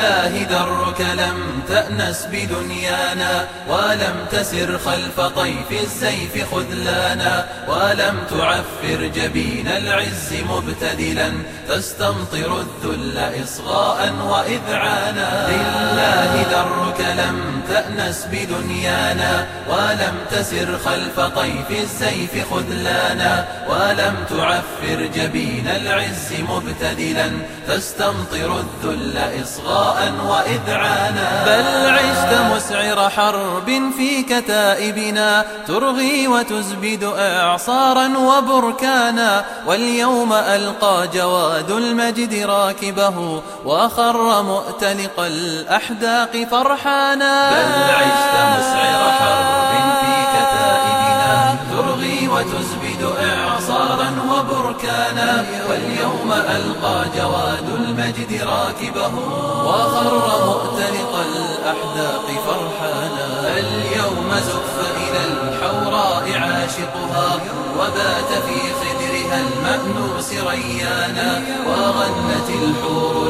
لله درك لم تأنس بدنيانا ولم تسر خلف طيف السيف خذلانا ولم تعفر جبين العز مبتدلا تستمطر الذل إصغاء وإذعانا. لله درك لم تأنس بدنيانا ولم تسر خلف طيف السيف خذلانا ولم تعفر جبين العز مبتدلا تستمطر الذل إصغاء وإذعانا. بل عشت مسعر حرب في كتائبنا ترغي وتزبد إعصارا وبركانا. واليوم ألقى جواد المجد راكبه وخر مؤتلق الأحداق فرحانا. بل عشت مسعر حرب في كتائبنا ترغي وتزبد إعصارا وبركانا. واليوم ألقى جواد المجد راكبه وخر مؤتلق الأحداق فرحانا. اليوم زف إلى الحوراء عاشقها وبات في خدرها المأنوس ريانا وغنت الحور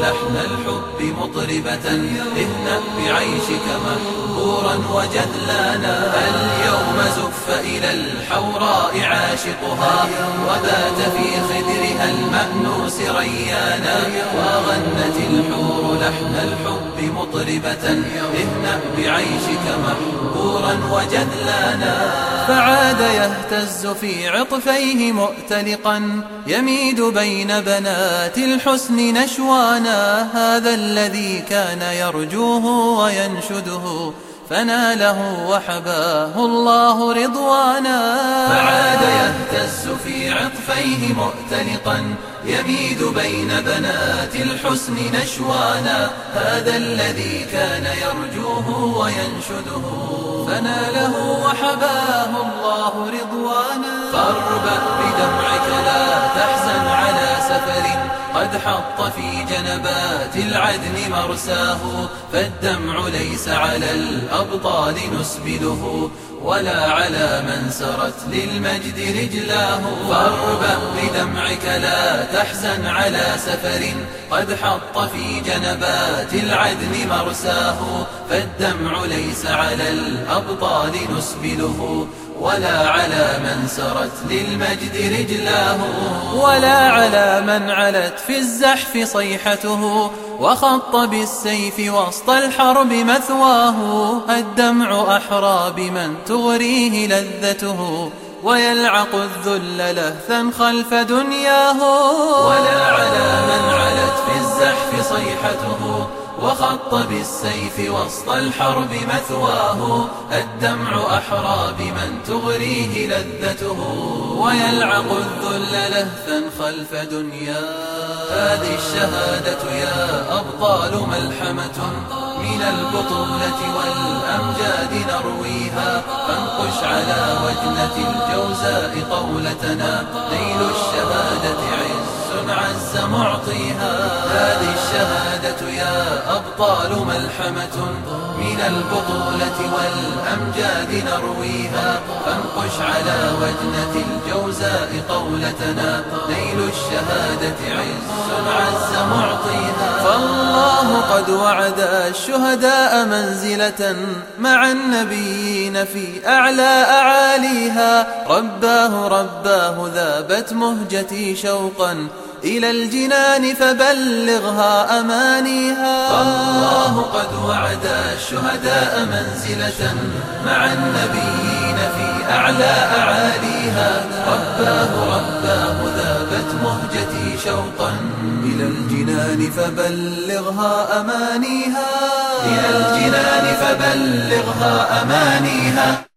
مطربة اهنأ بعيشك محبورا وجذلانا اليوم زف إلى الحوراء عاشقها وبات في خدرها المأنوس ريانا. وغنت الحور لحن الحب مطربة اهنأ بعيشك محبورا وجذلانا فعاد يهتز في عطفيه مؤتلقا يميد بين بنات الحسن نشوانا. هذا الذي كان يرجوه وينشده فناله وحباه الله رضوانا. فعاد يهتز في عطفيه مؤتلقا يميد بين بنات الحسن نشوانا. هذا الذي كان يرجوه وينشده فناله وحباه الله رضوانا. فاربأ بدمعك لا تحزن على سفر قد حط في جنبات العدن مرساه فالدمع ليس على الأبطال نسبله ولا على من سرت للمجد رجلاه. فاربأ بدمعك لا تحزن على سفر قد حط في جنبات العدن مرساه فالدمع ليس على الأبطال نسبله ولا على من سرت للمجد رجلاه. ولا على من علت في الزحف صيحته وخط بالسيف وسط الحرب مثواه الدمع أحرى بمن تغريه لذته ويلعق الذل لهثا خلف دنياه. ولا على من علت في الزحف صيحته وخط بالسيف وسط الحرب مثواه الدمع أحرى بمن تغريه لذته. ويلعق الذل لهثا خلف دنياه. هذه الشهادة يا أبطال ملحمة. من البطولة والأمجاد نرويها. فانقش على وجنة الجوزاء قولتنا نيل الشهادة عز معطيها. هذه الشهادة يا أبطال ملحمة. من البطولة والأمجاد نرويها. فانقش على وجنة الجوزاء قولتنا. نيل الشهادة عز عز معطيها. فالله قد وعد الشهداء منزلة مع النبيين في أعلى أعاليها. رباه رباه ذابت مهجتي شوقا. إلى الجنان فبلغها أمانيها. فالله قد وعد الشهداء منزلة مع النبيين في أعلى أعاليها. رباه رباه ذابت مهجتي شوقا. إلى الجنان فبلغها أمانيها. إلى الجنان فبلغها أمانيها.